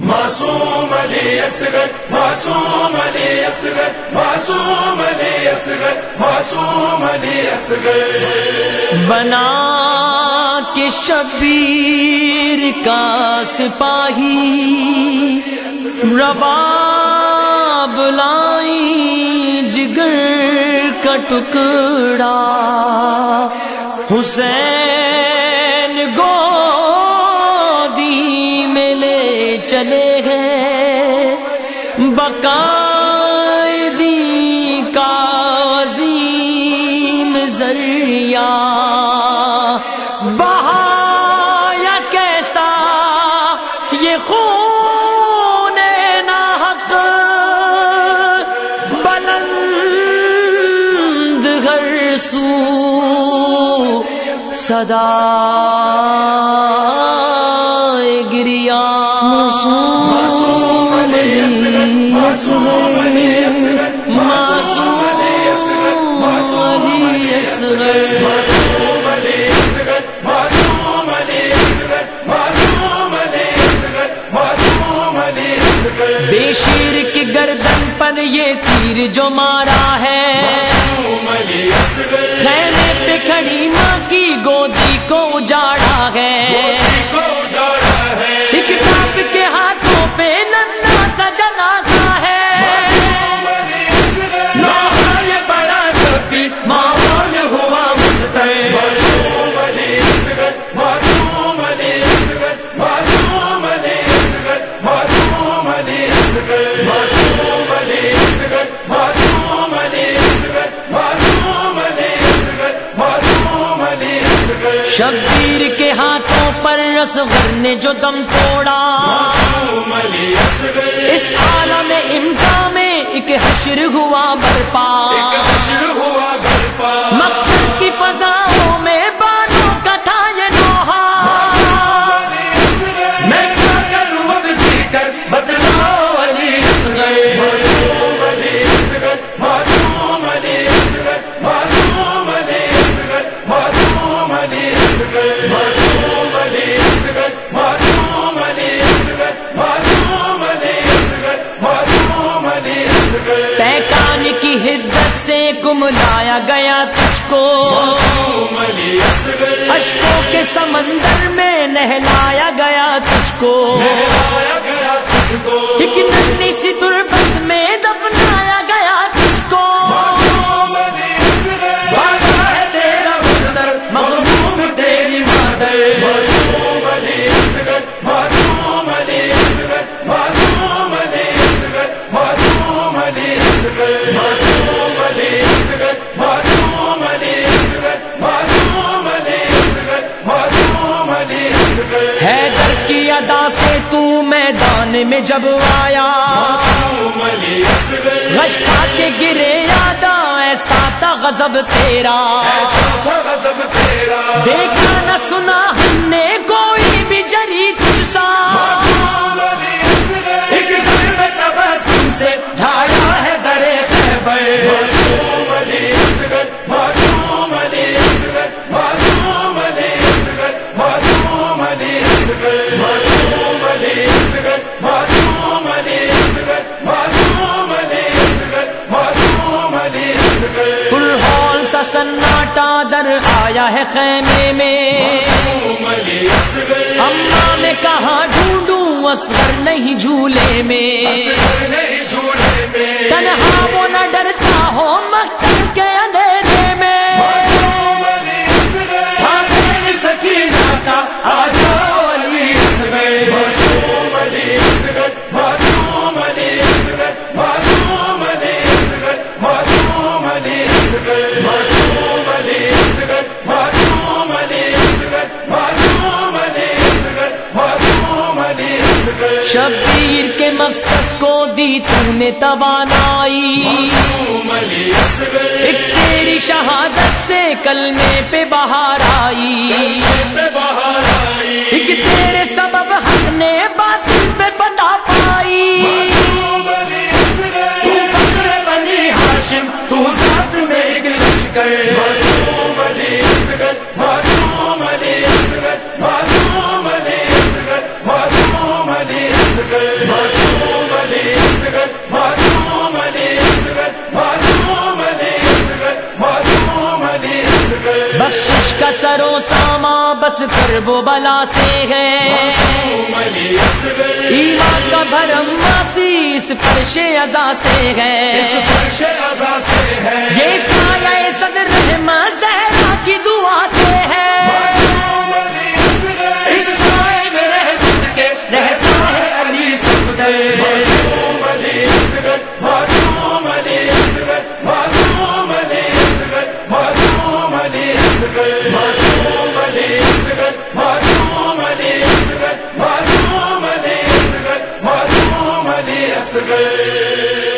معصوم علی اصغر، معصوم علی اصغر، معصوم علی اصغر، معصوم علی اصغر۔ بنا کے شبیر کا سپاہی، ربا بلائی جگر کا ٹکڑا۔ حسین بقاعدی کا عظیم ذریعہ بہایا کیسا یہ خون ناحق بلند ہر سو صدا بے شیر کی گردن پر یہ تیر جو مارا ہے۔ خیمے پہ کھڑی ماں کی گودی کو اجاڑا ہے۔ شبیر کے ہاتھوں پر اصغر نے جو دم توڑا۔ اس عالم امکا میں ایک حشر ہوا برپا۔ پیکان کی حدت سے گملایا گیا تجھ کو۔ اشکوں کے سمندر میں نہلایا گیا تجھ کو۔ میدان میں جب آیا۔ غش کھا کے گرے یادا ایسا تھا غضب تیرا۔ دیکھا نہ سنا ہم نے کوئی بھی جری تجھ ایک سے ڈھایا ہے درے خیبر۔ آیا ہے خیمے میں۔ اماں نے کہا ڈھونڈوں میں۔ اصغر نہیں جھولے میں۔ تنہا وہ نہ شبیر کے مقصد کو دی تو نے توانائی۔ ایک تیری شہادت سے کلمے پہ بہار آئی۔ ایک تیرے سبب حق نے باطل پہ فتح پائی۔ تو بنی ہاشم، تو ذات میں ایک لشکر۔ بخشش کا سرو ساما، بس کر وہ بلا سے ہے۔ ایمان کا بھرم واسی اس فرش ازا سے ہے۔ یہ سایہ صدر رحمہ زہرا کی صغير